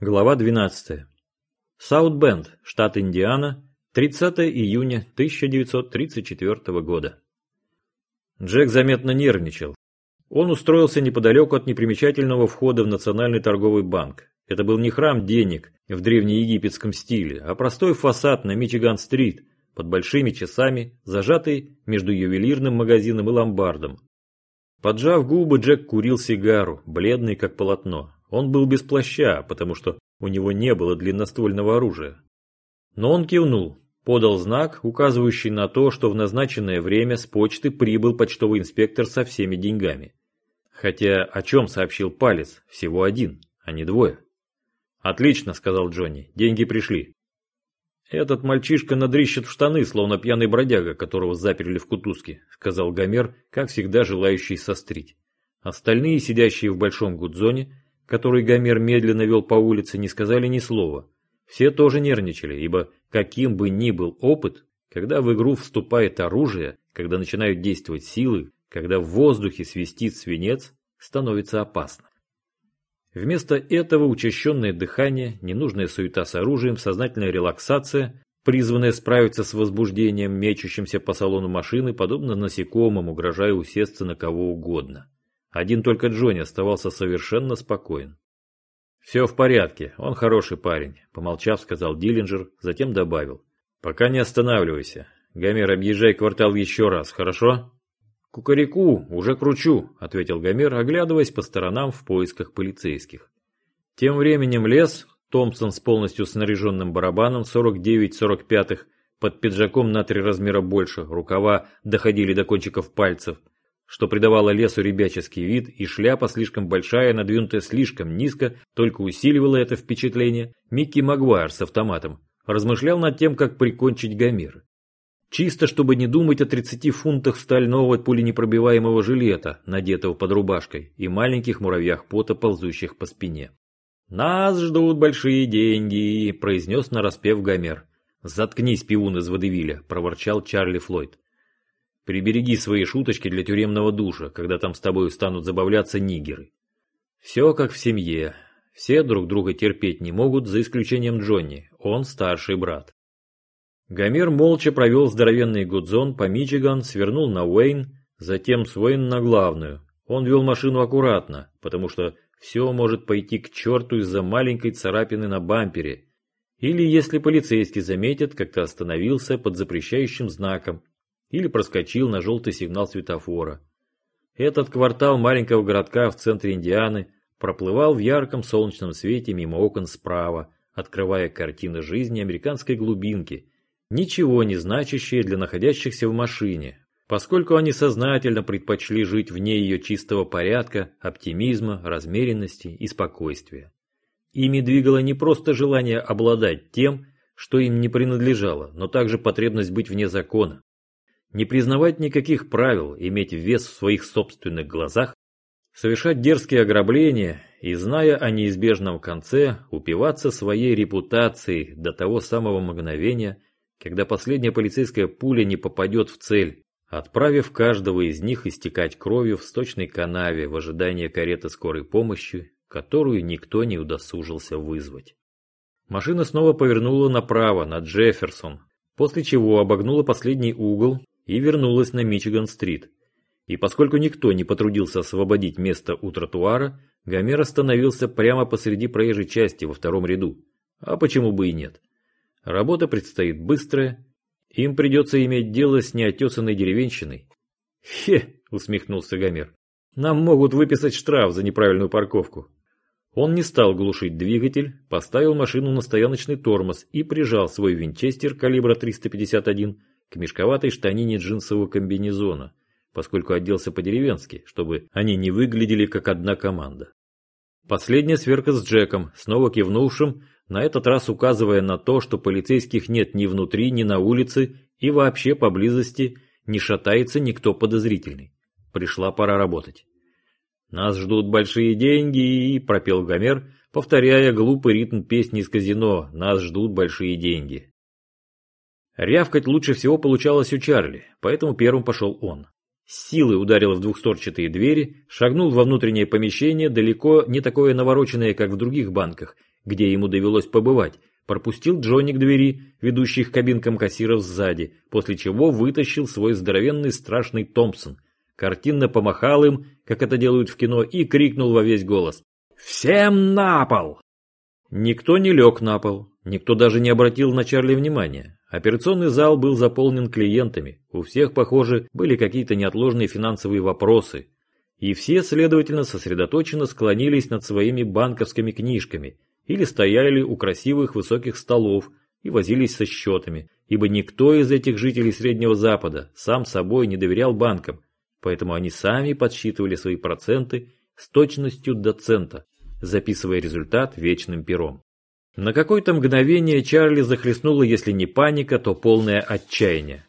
Глава 12. Саут-Бенд, штат Индиана, 30 июня 1934 года. Джек заметно нервничал. Он устроился неподалеку от непримечательного входа в Национальный торговый банк. Это был не храм денег в древнеегипетском стиле, а простой фасад на Мичиган-стрит под большими часами, зажатый между ювелирным магазином и ломбардом. Поджав губы, Джек курил сигару, бледный как полотно. Он был без плаща, потому что у него не было длинноствольного оружия. Но он кивнул, подал знак, указывающий на то, что в назначенное время с почты прибыл почтовый инспектор со всеми деньгами. Хотя о чем сообщил палец? Всего один, а не двое. «Отлично», — сказал Джонни, — «деньги пришли». «Этот мальчишка надрищет в штаны, словно пьяный бродяга, которого заперли в кутузке», — сказал Гомер, как всегда желающий сострить. Остальные, сидящие в большом гудзоне, который Гомер медленно вел по улице, не сказали ни слова. Все тоже нервничали, ибо каким бы ни был опыт, когда в игру вступает оружие, когда начинают действовать силы, когда в воздухе свистит свинец, становится опасно. Вместо этого учащенное дыхание, ненужная суета с оружием, сознательная релаксация, призванная справиться с возбуждением, мечущимся по салону машины, подобно насекомым, угрожая усесться на кого угодно. Один только Джонни оставался совершенно спокоен. «Все в порядке, он хороший парень», – помолчав, сказал Диллинджер, затем добавил. «Пока не останавливайся. Гомер, объезжай квартал еще раз, хорошо?» «Кукареку, уже кручу», – ответил Гомер, оглядываясь по сторонам в поисках полицейских. Тем временем лес, Томпсон с полностью снаряженным барабаном 49-45 под пиджаком на три размера больше, рукава доходили до кончиков пальцев – что придавало лесу ребяческий вид, и шляпа слишком большая, надвинутая слишком низко, только усиливало это впечатление, Микки Магуайр с автоматом размышлял над тем, как прикончить Гомера. Чисто, чтобы не думать о 30 фунтах стального пуленепробиваемого жилета, надетого под рубашкой, и маленьких муравьях пота, ползущих по спине. «Нас ждут большие деньги», – произнес нараспев Гомер. «Заткнись, пиун из водевиля», – проворчал Чарли Флойд. Прибереги свои шуточки для тюремного душа, когда там с тобой станут забавляться нигеры. Все как в семье. Все друг друга терпеть не могут, за исключением Джонни. Он старший брат. Гомер молча провел здоровенный гудзон по Мичиган, свернул на Уэйн, затем с Уэйн на главную. Он вел машину аккуратно, потому что все может пойти к черту из-за маленькой царапины на бампере. Или если полицейский заметит, как ты остановился под запрещающим знаком или проскочил на желтый сигнал светофора. Этот квартал маленького городка в центре Индианы проплывал в ярком солнечном свете мимо окон справа, открывая картины жизни американской глубинки, ничего не значащие для находящихся в машине, поскольку они сознательно предпочли жить вне ее чистого порядка, оптимизма, размеренности и спокойствия. Ими двигало не просто желание обладать тем, что им не принадлежало, но также потребность быть вне закона не признавать никаких правил, иметь вес в своих собственных глазах, совершать дерзкие ограбления и, зная о неизбежном конце, упиваться своей репутацией до того самого мгновения, когда последняя полицейская пуля не попадет в цель, отправив каждого из них истекать кровью в сточной канаве в ожидании кареты скорой помощи, которую никто не удосужился вызвать. Машина снова повернула направо, на Джефферсон, после чего обогнула последний угол и вернулась на Мичиган-стрит. И поскольку никто не потрудился освободить место у тротуара, Гомер остановился прямо посреди проезжей части во втором ряду. А почему бы и нет? Работа предстоит быстрая. Им придется иметь дело с неотесанной деревенщиной. «Хе!» – усмехнулся Гомер. «Нам могут выписать штраф за неправильную парковку». Он не стал глушить двигатель, поставил машину на стояночный тормоз и прижал свой винчестер калибра 351 к мешковатой штанине джинсового комбинезона, поскольку оделся по-деревенски, чтобы они не выглядели как одна команда. Последняя сверка с Джеком, снова кивнувшим, на этот раз указывая на то, что полицейских нет ни внутри, ни на улице и вообще поблизости не шатается никто подозрительный. Пришла пора работать. «Нас ждут большие деньги», пропел Гомер, повторяя глупый ритм песни из казино «Нас ждут большие деньги». Рявкать лучше всего получалось у Чарли, поэтому первым пошел он. С силой ударил в двухстворчатые двери, шагнул во внутреннее помещение, далеко не такое навороченное, как в других банках, где ему довелось побывать, пропустил Джонни к двери, ведущей к кабинкам кассиров сзади, после чего вытащил свой здоровенный страшный Томпсон. Картинно помахал им, как это делают в кино, и крикнул во весь голос. «Всем на пол!» Никто не лег на пол, никто даже не обратил на Чарли внимания. Операционный зал был заполнен клиентами, у всех, похоже, были какие-то неотложные финансовые вопросы. И все, следовательно, сосредоточенно склонились над своими банковскими книжками или стояли у красивых высоких столов и возились со счетами, ибо никто из этих жителей Среднего Запада сам собой не доверял банкам, поэтому они сами подсчитывали свои проценты с точностью до цента, записывая результат вечным пером. На какое-то мгновение Чарли захлестнула, если не паника, то полное отчаяние.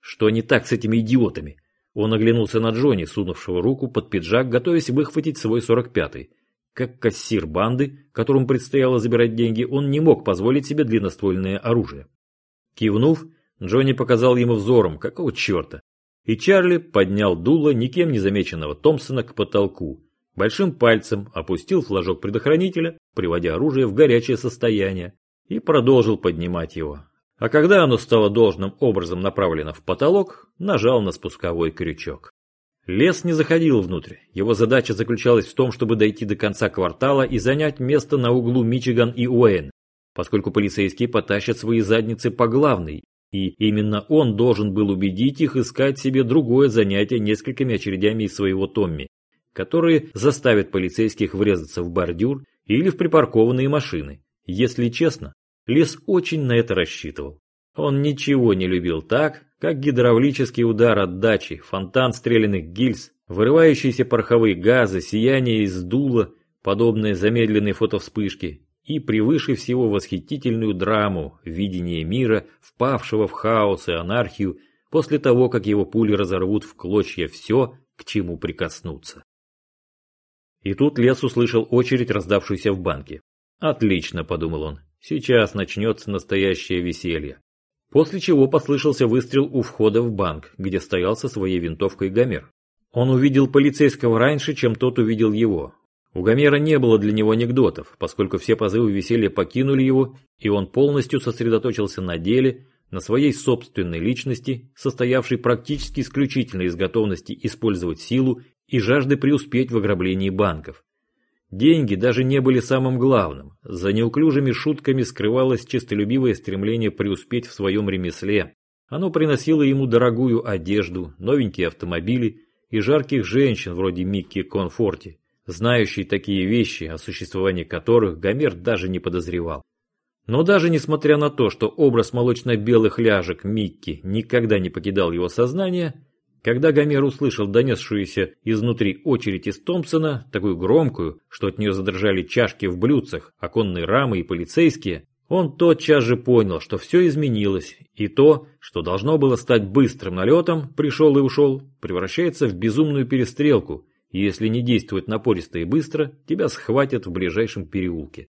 Что не так с этими идиотами? Он оглянулся на Джонни, сунувшего руку под пиджак, готовясь выхватить свой 45-й. Как кассир банды, которому предстояло забирать деньги, он не мог позволить себе длинноствольное оружие. Кивнув, Джонни показал ему взором, какого черта. И Чарли поднял дуло никем не замеченного Томпсона к потолку. Большим пальцем опустил флажок предохранителя, приводя оружие в горячее состояние, и продолжил поднимать его. А когда оно стало должным образом направлено в потолок, нажал на спусковой крючок. Лес не заходил внутрь. Его задача заключалась в том, чтобы дойти до конца квартала и занять место на углу Мичиган и Уэйн, поскольку полицейские потащат свои задницы по главной, и именно он должен был убедить их искать себе другое занятие несколькими очередями из своего Томми, которые заставят полицейских врезаться в бордюр или в припаркованные машины. Если честно, Лес очень на это рассчитывал. Он ничего не любил так, как гидравлический удар отдачи, фонтан стрелянных гильз, вырывающиеся пороховые газы, сияние из дула, подобные замедленной фотовспышки, и превыше всего восхитительную драму, видение мира, впавшего в хаос и анархию, после того, как его пули разорвут в клочья все, к чему прикоснуться. И тут Лес услышал очередь, раздавшуюся в банке. «Отлично», — подумал он, — «сейчас начнется настоящее веселье». После чего послышался выстрел у входа в банк, где стоял со своей винтовкой Гомер. Он увидел полицейского раньше, чем тот увидел его. У Гомера не было для него анекдотов, поскольку все позывы веселья покинули его, и он полностью сосредоточился на деле, на своей собственной личности, состоявшей практически исключительно из готовности использовать силу и жажды преуспеть в ограблении банков. Деньги даже не были самым главным. За неуклюжими шутками скрывалось честолюбивое стремление преуспеть в своем ремесле. Оно приносило ему дорогую одежду, новенькие автомобили и жарких женщин вроде Микки Конфорти, знающие такие вещи, о существовании которых Гомер даже не подозревал. Но даже несмотря на то, что образ молочно-белых ляжек Микки никогда не покидал его сознание, когда Гомер услышал донесшуюся изнутри очередь из Томпсона, такую громкую, что от нее задрожали чашки в блюдцах, оконные рамы и полицейские, он тотчас же понял, что все изменилось, и то, что должно было стать быстрым налетом, пришел и ушел, превращается в безумную перестрелку, и если не действовать напористо и быстро, тебя схватят в ближайшем переулке.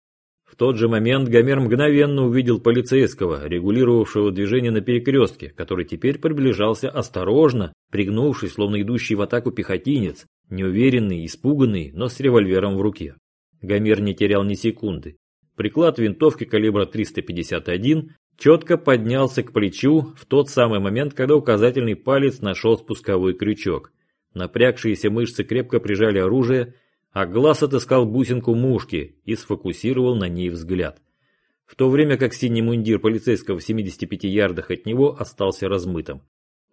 Тот же момент Гомер мгновенно увидел полицейского, регулировавшего движение на перекрестке, который теперь приближался осторожно, пригнувшись, словно идущий в атаку пехотинец, неуверенный, испуганный, но с револьвером в руке. Гомер не терял ни секунды. Приклад винтовки калибра 351 четко поднялся к плечу в тот самый момент, когда указательный палец нашел спусковой крючок. Напрягшиеся мышцы крепко прижали оружие, а глаз отыскал бусинку мушки и сфокусировал на ней взгляд. В то время как синий мундир полицейского в 75 ярдах от него остался размытым.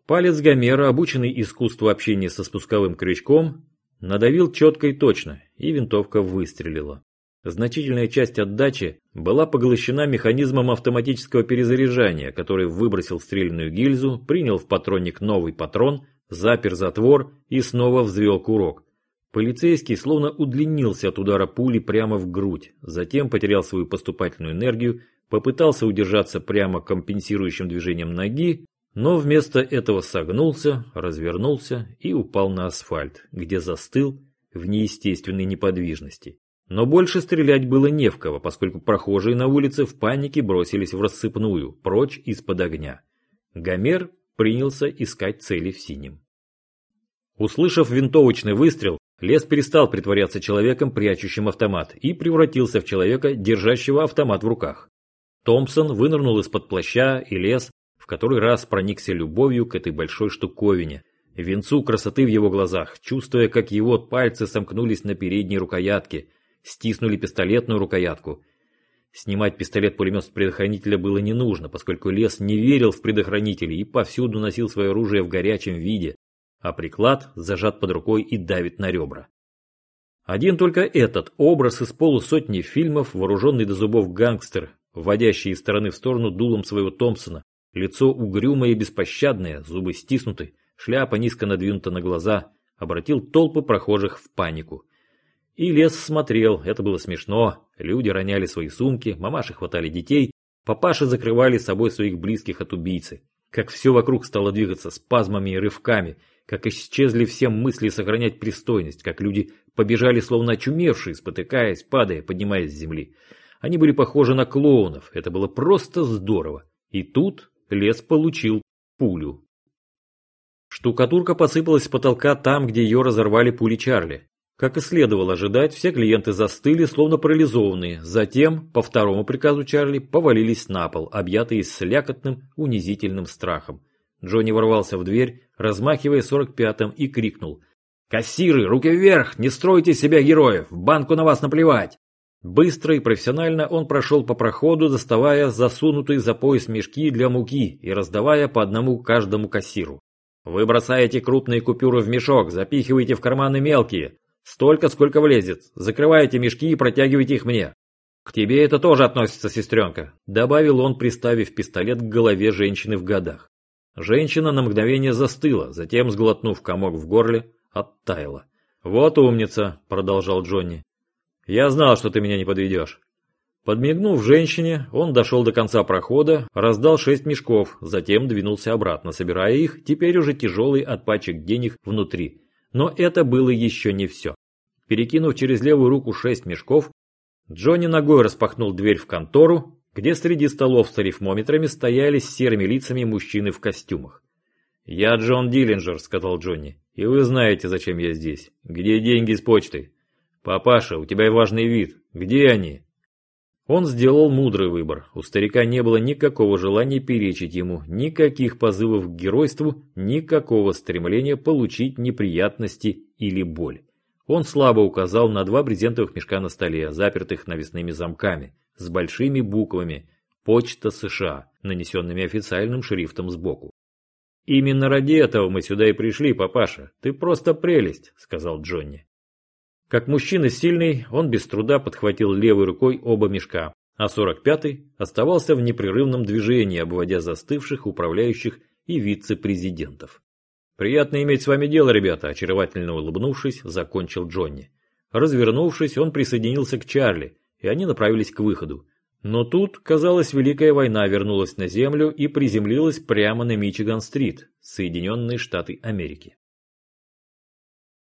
Палец Гомера, обученный искусству общения со спусковым крючком, надавил четко и точно, и винтовка выстрелила. Значительная часть отдачи была поглощена механизмом автоматического перезаряжания, который выбросил стрельную гильзу, принял в патронник новый патрон, запер затвор и снова взвел курок. Полицейский словно удлинился от удара пули прямо в грудь, затем потерял свою поступательную энергию, попытался удержаться прямо компенсирующим движением ноги, но вместо этого согнулся, развернулся и упал на асфальт, где застыл в неестественной неподвижности. Но больше стрелять было не в кого, поскольку прохожие на улице в панике бросились в рассыпную, прочь из-под огня. Гомер принялся искать цели в синем. Услышав винтовочный выстрел, Лес перестал притворяться человеком, прячущим автомат, и превратился в человека, держащего автомат в руках. Томпсон вынырнул из-под плаща, и лес в который раз проникся любовью к этой большой штуковине, венцу красоты в его глазах, чувствуя, как его пальцы сомкнулись на передней рукоятке, стиснули пистолетную рукоятку. Снимать пистолет-пулемет с предохранителя было не нужно, поскольку лес не верил в предохранители и повсюду носил свое оружие в горячем виде, а приклад зажат под рукой и давит на ребра. Один только этот образ из полусотни фильмов, вооруженный до зубов гангстер, вводящий из стороны в сторону дулом своего Томпсона, лицо угрюмое и беспощадное, зубы стиснуты, шляпа низко надвинута на глаза, обратил толпы прохожих в панику. И лес смотрел, это было смешно, люди роняли свои сумки, мамаши хватали детей, папаши закрывали собой своих близких от убийцы. Как все вокруг стало двигаться спазмами и рывками, как исчезли все мысли сохранять пристойность, как люди побежали словно очумевшие, спотыкаясь, падая, поднимаясь с земли. Они были похожи на клоунов, это было просто здорово. И тут лес получил пулю. Штукатурка посыпалась с потолка там, где ее разорвали пули Чарли. Как и следовало ожидать, все клиенты застыли, словно парализованные. Затем, по второму приказу Чарли, повалились на пол, объятые слякотным, унизительным страхом. Джонни ворвался в дверь, размахивая сорок пятым, и крикнул. «Кассиры, руки вверх! Не стройте себя героев! Банку на вас наплевать!» Быстро и профессионально он прошел по проходу, доставая засунутые за пояс мешки для муки и раздавая по одному каждому кассиру. Вы бросаете крупные купюры в мешок, запихиваете в карманы мелкие. Столько, сколько влезет. Закрываете мешки и протягиваете их мне. К тебе это тоже относится, сестренка, добавил он, приставив пистолет к голове женщины в годах. Женщина на мгновение застыла, затем, сглотнув комок в горле, оттаяла. «Вот умница», — продолжал Джонни. Я знал, что ты меня не подведешь. Подмигнув женщине, он дошел до конца прохода, раздал шесть мешков, затем двинулся обратно, собирая их, теперь уже тяжелый от пачек денег внутри. Но это было еще не все. Перекинув через левую руку шесть мешков, Джонни ногой распахнул дверь в контору, где среди столов с арифмометрами стояли с серыми лицами мужчины в костюмах. «Я Джон Диллинджер», — сказал Джонни, — «и вы знаете, зачем я здесь. Где деньги с почтой?» «Папаша, у тебя важный вид. Где они?» Он сделал мудрый выбор. У старика не было никакого желания перечить ему, никаких позывов к геройству, никакого стремления получить неприятности или боль. Он слабо указал на два брезентовых мешка на столе, запертых навесными замками, с большими буквами «Почта США», нанесенными официальным шрифтом сбоку. «Именно ради этого мы сюда и пришли, папаша. Ты просто прелесть», — сказал Джонни. Как мужчина сильный, он без труда подхватил левой рукой оба мешка, а 45-й оставался в непрерывном движении, обводя застывших управляющих и вице-президентов. «Приятно иметь с вами дело, ребята», – очаровательно улыбнувшись, закончил Джонни. Развернувшись, он присоединился к Чарли, и они направились к выходу. Но тут, казалось, Великая война вернулась на Землю и приземлилась прямо на Мичиган-стрит, Соединенные Штаты Америки.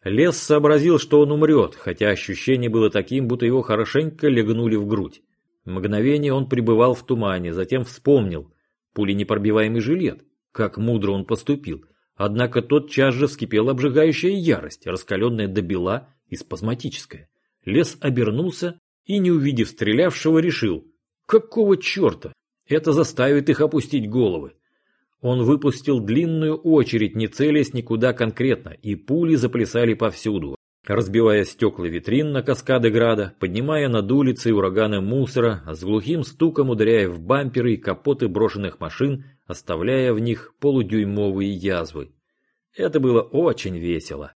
Лес сообразил, что он умрет, хотя ощущение было таким, будто его хорошенько легнули в грудь. Мгновение он пребывал в тумане, затем вспомнил. Пуленепробиваемый жилет. Как мудро он поступил. Однако тотчас же вскипела обжигающая ярость, раскаленная до бела и спазматическая. Лес обернулся и, не увидев стрелявшего, решил. Какого черта? Это заставит их опустить головы. Он выпустил длинную очередь, не целясь никуда конкретно, и пули заплясали повсюду, разбивая стекла витрин на каскады града, поднимая над улицей ураганы мусора, с глухим стуком ударяя в бамперы и капоты брошенных машин, оставляя в них полудюймовые язвы. Это было очень весело.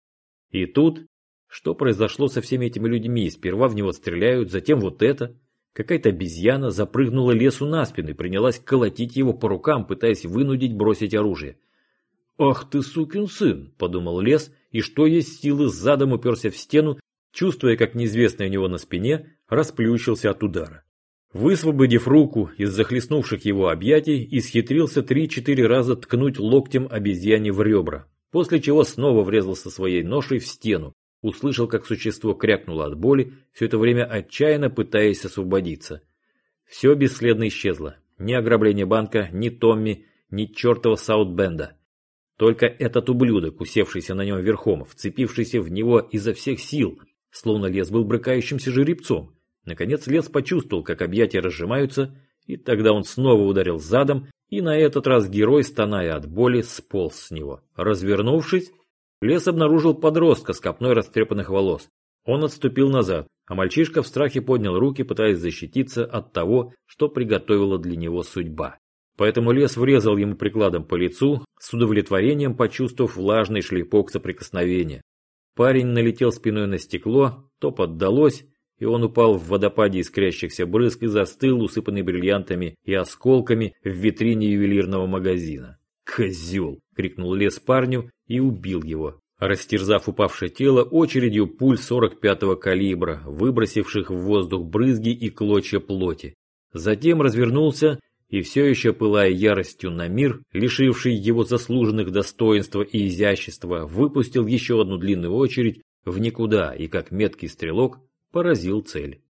И тут, что произошло со всеми этими людьми? Сперва в него стреляют, затем вот это. Какая-то обезьяна запрыгнула лесу на спину и принялась колотить его по рукам, пытаясь вынудить бросить оружие. «Ах ты, сукин сын!» – подумал лес, и что есть силы задом уперся в стену, чувствуя, как неизвестный у него на спине расплющился от удара. Высвободив руку из захлестнувших его объятий, исхитрился три-четыре раза ткнуть локтем обезьяне в ребра, после чего снова врезался своей ношей в стену, услышал, как существо крякнуло от боли, все это время отчаянно пытаясь освободиться. Все бесследно исчезло. Ни ограбление банка, ни Томми, ни чертова Саутбенда. Только этот ублюдок, усевшийся на нем верхом, вцепившийся в него изо всех сил, словно лес был брыкающимся жеребцом. Наконец лес почувствовал, как объятия разжимаются, и тогда он снова ударил задом, и на этот раз герой, стоная от боли, сполз с него. Развернувшись, лес обнаружил подростка с копной растрепанных волос. Он отступил назад, а мальчишка в страхе поднял руки, пытаясь защититься от того, что приготовила для него судьба. Поэтому лес врезал ему прикладом по лицу, с удовлетворением почувствовав влажный шлепок соприкосновения. Парень налетел спиной на стекло, то поддалось, и он упал в водопаде искрящихся брызг и застыл, усыпанный бриллиантами и осколками в витрине ювелирного магазина. «Козел!» — крикнул лес парню и убил его, растерзав упавшее тело очередью пуль 45-го калибра, выбросивших в воздух брызги и клочья плоти. Затем развернулся и все еще пылая яростью на мир, лишивший его заслуженных достоинства и изящества, выпустил еще одну длинную очередь в никуда и как меткий стрелок поразил цель.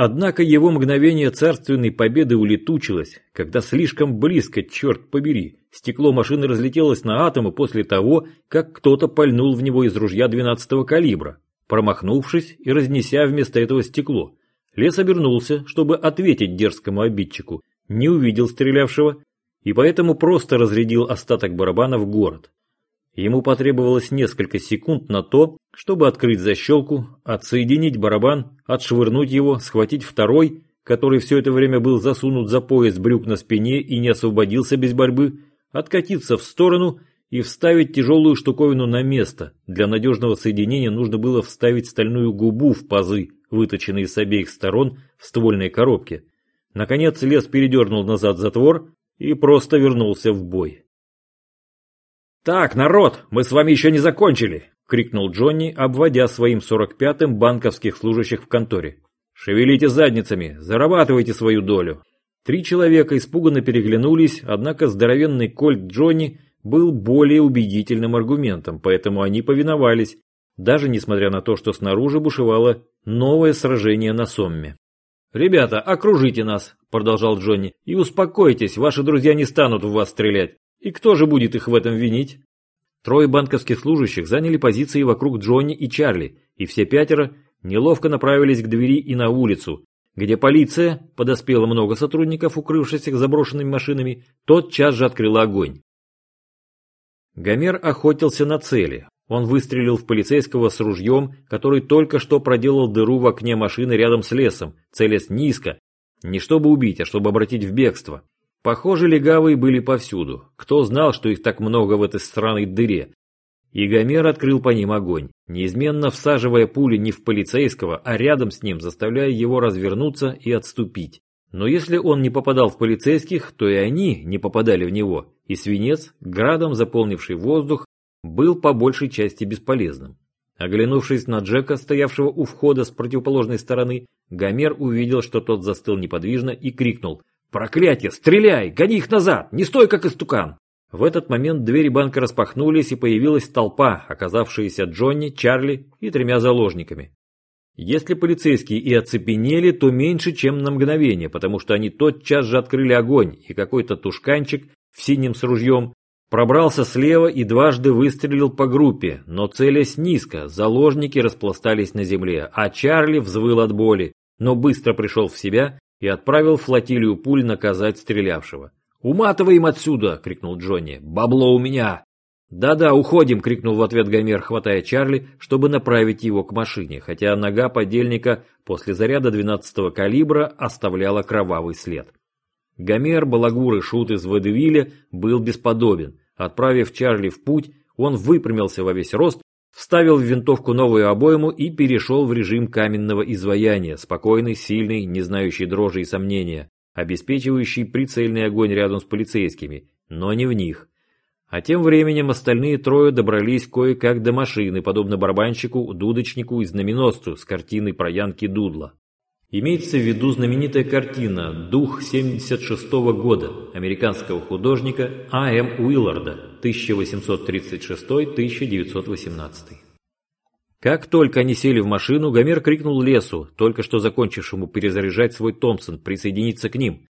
Однако его мгновение царственной победы улетучилось, когда слишком близко, черт побери, стекло машины разлетелось на атомы после того, как кто-то пальнул в него из ружья 12-го калибра, промахнувшись и разнеся вместо этого стекло. Лес обернулся, чтобы ответить дерзкому обидчику, не увидел стрелявшего и поэтому просто разрядил остаток барабана в город. Ему потребовалось несколько секунд на то, чтобы открыть защелку, отсоединить барабан, отшвырнуть его, схватить второй, который все это время был засунут за пояс брюк на спине и не освободился без борьбы, откатиться в сторону и вставить тяжелую штуковину на место. Для надежного соединения нужно было вставить стальную губу в пазы, выточенные с обеих сторон в ствольной коробке. Наконец лес передернул назад затвор и просто вернулся в бой. «Так, народ, мы с вами еще не закончили!» — крикнул Джонни, обводя своим сорок пятым банковских служащих в конторе. «Шевелите задницами, зарабатывайте свою долю!» Три человека испуганно переглянулись, однако здоровенный кольт Джонни был более убедительным аргументом, поэтому они повиновались, даже несмотря на то, что снаружи бушевало новое сражение на Сомме. «Ребята, окружите нас», — продолжал Джонни, — «и успокойтесь, ваши друзья не станут в вас стрелять. И кто же будет их в этом винить? Трое банковских служащих заняли позиции вокруг Джонни и Чарли, и все пятеро неловко направились к двери и на улицу, где полиция, подоспело много сотрудников, укрывшихся заброшенными машинами, тотчас же открыла огонь. Гомер охотился на цели. Он выстрелил в полицейского с ружьем, который только что проделал дыру в окне машины рядом с лесом, целясь низко, не чтобы убить, а чтобы обратить в бегство. Похоже, легавые были повсюду. Кто знал, что их так много в этой странной дыре? И Гомер открыл по ним огонь, неизменно всаживая пули не в полицейского, а рядом с ним, заставляя его развернуться и отступить. Но если он не попадал в полицейских, то и они не попадали в него, и свинец, градом заполнивший воздух, был по большей части бесполезным. Оглянувшись на Джека, стоявшего у входа с противоположной стороны, Гомер увидел, что тот застыл неподвижно и крикнул «Проклятие! Стреляй! Гони их назад! Не стой, как истукан!» В этот момент двери банка распахнулись и появилась толпа, оказавшаяся Джонни, Чарли и тремя заложниками. Если полицейские и оцепенели, то меньше, чем на мгновение, потому что они тотчас же открыли огонь, и какой-то тушканчик в синем с ружьем пробрался слева и дважды выстрелил по группе, но целясь низко, заложники распластались на земле, а Чарли взвыл от боли, но быстро пришел в себя и отправил флотилию пуль наказать стрелявшего. «Уматываем отсюда!» — крикнул Джонни. «Бабло у меня!» «Да-да, уходим!» — крикнул в ответ Гомер, хватая Чарли, чтобы направить его к машине, хотя нога подельника после заряда 12-го калибра оставляла кровавый след. Гомер, балагур и шут из Водевиля был бесподобен. Отправив Чарли в путь, он выпрямился во весь рост вставил в винтовку новую обойму и перешел в режим каменного изваяния, спокойный, сильный, не знающий дрожи и сомнения, обеспечивающий прицельный огонь рядом с полицейскими, но не в них. А тем временем остальные трое добрались кое-как до машины, подобно барабанщику, дудочнику и знаменосцу с картиной про Янки Дудла. Имеется в виду знаменитая картина «Дух 76 -го года» американского художника А. М. Уилларда 1836-1918. Как только они сели в машину, Гомер крикнул лесу, только что закончившему перезаряжать свой Томпсон, присоединиться к ним.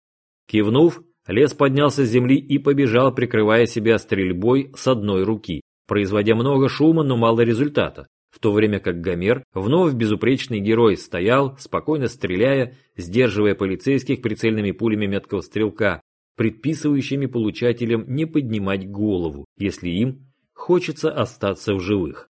Кивнув, Лес поднялся с земли и побежал, прикрывая себя стрельбой с одной руки, производя много шума, но мало результата, в то время как Гомер, вновь безупречный герой, стоял, спокойно стреляя, сдерживая полицейских прицельными пулями меткого стрелка, предписывающими получателям не поднимать голову, если им хочется остаться в живых.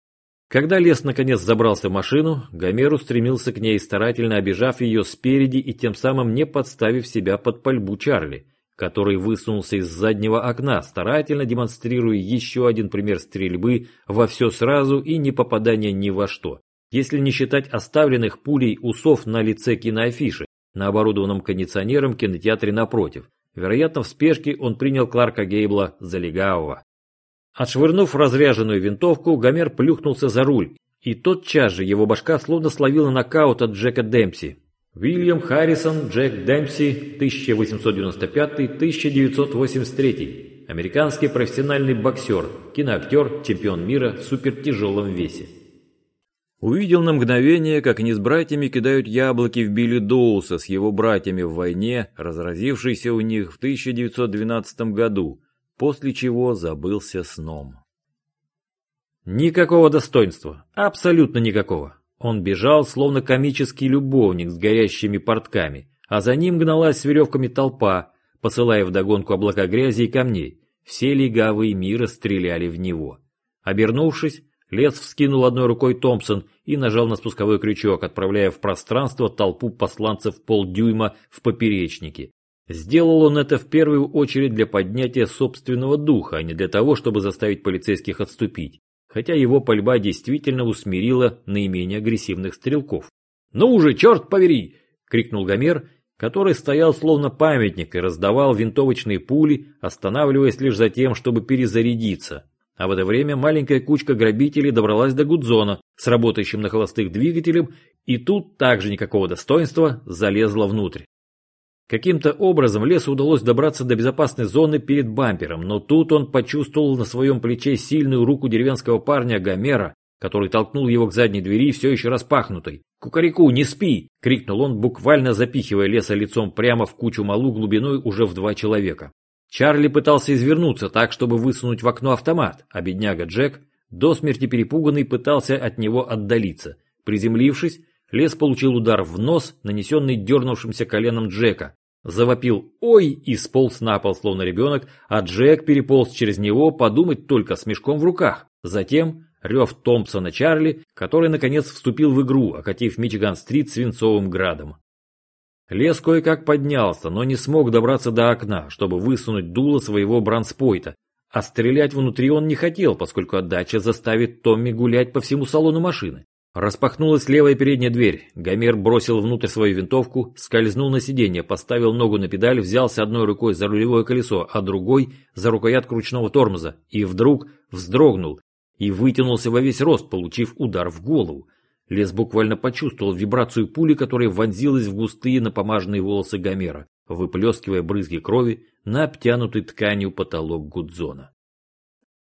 Когда лес наконец забрался в машину, Гомер устремился к ней, старательно обижав ее спереди и тем самым не подставив себя под пальбу Чарли, который высунулся из заднего окна, старательно демонстрируя еще один пример стрельбы во все сразу и не попадания ни во что, если не считать оставленных пулей усов на лице киноафиши, на оборудованном кондиционером кинотеатре напротив. Вероятно, в спешке он принял Кларка Гейбла за легавого. Отшвырнув разряженную винтовку, Гомер плюхнулся за руль, и тотчас же его башка словно словила нокаут от Джека Демпси. Уильям Харрисон Джек Демпси, 1895-1983. Американский профессиональный боксер, киноактер, чемпион мира в супертяжелом весе. Увидел на мгновение, как они с братьями кидают яблоки в Билли Доуса с его братьями в войне, разразившейся у них в 1912 году, после чего забылся сном. Никакого достоинства, абсолютно никакого. Он бежал, словно комический любовник с горящими портками, а за ним гналась с веревками толпа, посылая вдогонку облака грязи и камней. Все легавые мира стреляли в него. Обернувшись, Лес вскинул одной рукой Томпсон и нажал на спусковой крючок, отправляя в пространство толпу посланцев полдюйма в поперечнике. Сделал он это в первую очередь для поднятия собственного духа, а не для того, чтобы заставить полицейских отступить хотя его пальба действительно усмирила наименее агрессивных стрелков. «Ну уже, черт повери!» — крикнул Гомер, который стоял словно памятник и раздавал винтовочные пули, останавливаясь лишь за тем, чтобы перезарядиться. А в это время маленькая кучка грабителей добралась до Гудзона с работающим на холостых двигателем, и тут также никакого достоинства залезла внутрь. Каким-то образом лесу удалось добраться до безопасной зоны перед бампером, но тут он почувствовал на своем плече сильную руку деревенского парня Гомера, который толкнул его к задней двери, все еще распахнутой. «Кукареку, не спи!» – крикнул он, буквально запихивая леса лицом прямо в кучу малу глубиной уже в два человека. Чарли пытался извернуться так, чтобы высунуть в окно автомат, а бедняга Джек, до смерти перепуганный, пытался от него отдалиться. Приземлившись, лес получил удар в нос, нанесенный дернувшимся коленом Джека, Завопил «Ой!» и сполз на пол, словно ребенок, а Джек переполз через него, подумать только с мешком в руках. Затем рев Томпсона Чарли, который наконец вступил в игру, окатив Мичиган-стрит свинцовым градом. Лес кое-как поднялся, но не смог добраться до окна, чтобы высунуть дуло своего бранспойта, а стрелять внутри он не хотел, поскольку отдача заставит Томми гулять по всему салону машины. Распахнулась левая передняя дверь. Гомер бросил внутрь свою винтовку, скользнул на сиденье, поставил ногу на педаль, взялся одной рукой за рулевое колесо, а другой за рукоятку ручного тормоза. И вдруг вздрогнул и вытянулся во весь рост, получив удар в голову. Лес буквально почувствовал вибрацию пули, которая вонзилась в густые напомаженные волосы Гомера, выплескивая брызги крови на обтянутый тканью потолок Гудзона.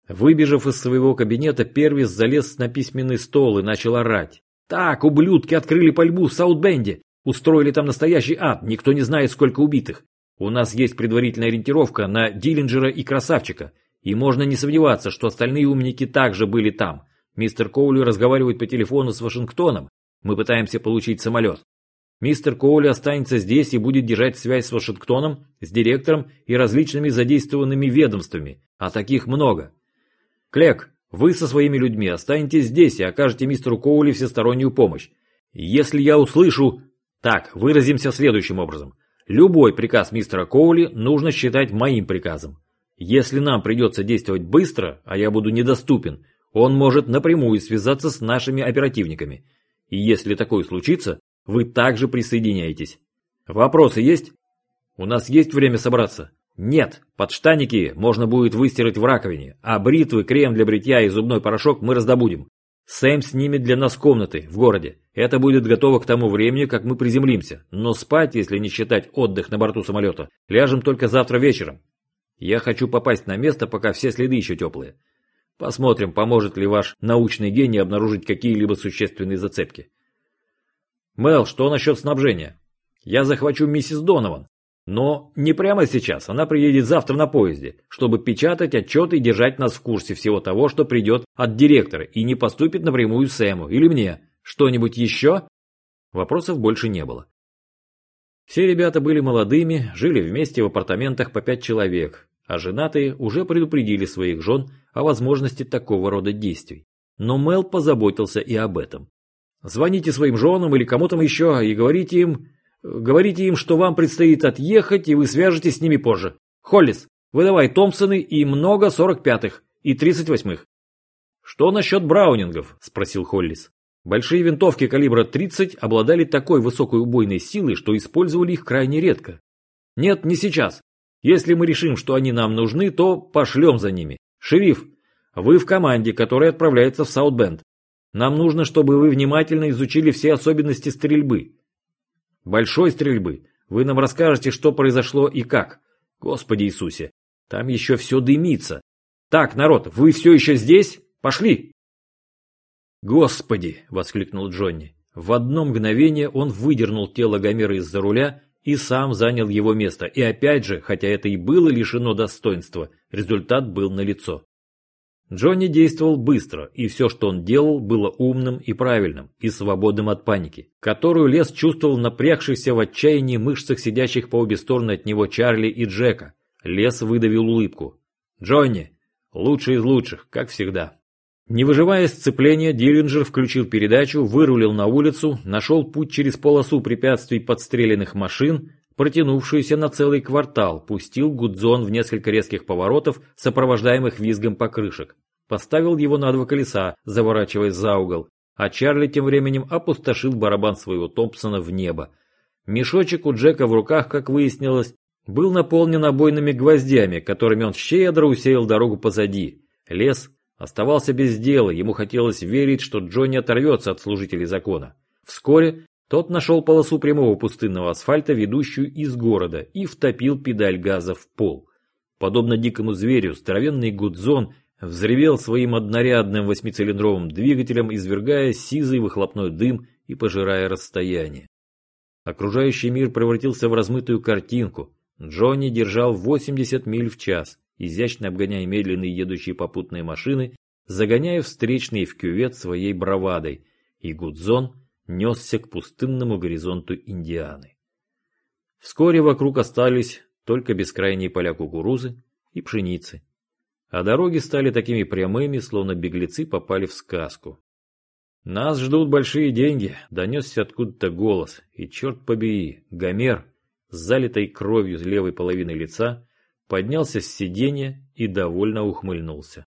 Выбежав из своего кабинета, Первис залез на письменный стол и начал орать. «Так, ублюдки открыли пальбу в Саутбенде! Устроили там настоящий ад, никто не знает, сколько убитых. У нас есть предварительная ориентировка на Диллинджера и Красавчика, и можно не сомневаться, что остальные умники также были там. Мистер Коули разговаривает по телефону с Вашингтоном, мы пытаемся получить самолет. Мистер Коули останется здесь и будет держать связь с Вашингтоном, с директором и различными задействованными ведомствами, а таких много. Клек, вы со своими людьми останетесь здесь и окажете мистеру Коули всестороннюю помощь. Если я услышу... Так, выразимся следующим образом. Любой приказ мистера Коули нужно считать моим приказом. Если нам придется действовать быстро, а я буду недоступен, он может напрямую связаться с нашими оперативниками. И если такое случится, вы также присоединяетесь. Вопросы есть? У нас есть время собраться. Нет, подштаники можно будет выстирать в раковине, а бритвы, крем для бритья и зубной порошок мы раздобудем. Сэм снимет для нас комнаты в городе. Это будет готово к тому времени, как мы приземлимся. Но спать, если не считать отдых на борту самолета, ляжем только завтра вечером. Я хочу попасть на место, пока все следы еще теплые. Посмотрим, поможет ли ваш научный гений обнаружить какие-либо существенные зацепки. Мел, что насчет снабжения? Я захвачу миссис Донован. Но не прямо сейчас, она приедет завтра на поезде, чтобы печатать отчеты и держать нас в курсе всего того, что придет от директора и не поступит напрямую Сэму или мне. Что-нибудь еще? Вопросов больше не было. Все ребята были молодыми, жили вместе в апартаментах по пять человек, а женатые уже предупредили своих жен о возможности такого рода действий. Но Мел позаботился и об этом. Звоните своим женам или кому там еще и говорите им, говорите им, что вам предстоит отъехать, и вы свяжетесь с ними позже. Холлис, выдавай Томпсоны и много сорок пятых и тридцать восьмых. Что насчет браунингов? Спросил Холлис. Большие винтовки калибра 30 обладали такой высокой убойной силой, что использовали их крайне редко. Нет, не сейчас. Если мы решим, что они нам нужны, то пошлем за ними. Шериф, вы в команде, которая отправляется в Саутбенд. Нам нужно, чтобы вы внимательно изучили все особенности стрельбы. Большой стрельбы. Вы нам расскажете, что произошло и как. Господи Иисусе, там еще все дымится. Так, народ, вы все еще здесь? Пошли! «Господи!» – воскликнул Джонни. В одно мгновение он выдернул тело Гомера из-за руля и сам занял его место. И опять же, хотя это и было лишено достоинства, результат был налицо. Джонни действовал быстро, и все, что он делал, было умным и правильным, и свободным от паники, которую Лес чувствовал напрягшихся в отчаянии мышцах сидящих по обе стороны от него Чарли и Джека. Лес выдавил улыбку. «Джонни, лучший из лучших, как всегда». Не выживая сцепления, Диллинджер включил передачу, вырулил на улицу, нашел путь через полосу препятствий подстреленных машин, протянувшуюся на целый квартал, пустил Гудзон в несколько резких поворотов, сопровождаемых визгом покрышек. Поставил его на два колеса, заворачиваясь за угол, а Чарли тем временем опустошил барабан своего Томпсона в небо. Мешочек у Джека в руках, как выяснилось, был наполнен обойными гвоздями, которыми он щедро усеял дорогу позади. Лес Оставался без дела, ему хотелось верить, что Джонни оторвется от служителей закона. Вскоре тот нашел полосу прямого пустынного асфальта, ведущую из города, и втопил педаль газа в пол. Подобно дикому зверю, здоровенный Гудзон взревел своим однорядным восьмицилиндровым двигателем, извергая сизый выхлопной дым и пожирая расстояние. Окружающий мир превратился в размытую картинку. Джонни держал 80 миль в час изящно обгоняя медленные едущие попутные машины, загоняя встречные в кювет своей бравадой, и Гудзон несся к пустынному горизонту Индианы. Вскоре вокруг остались только бескрайние поля кукурузы и пшеницы, а дороги стали такими прямыми, словно беглецы попали в сказку. «Нас ждут большие деньги», — донесся откуда-то голос, и черт побери, Гомер, с залитой кровью левой половины лица, поднялся с сиденья и довольно ухмыльнулся.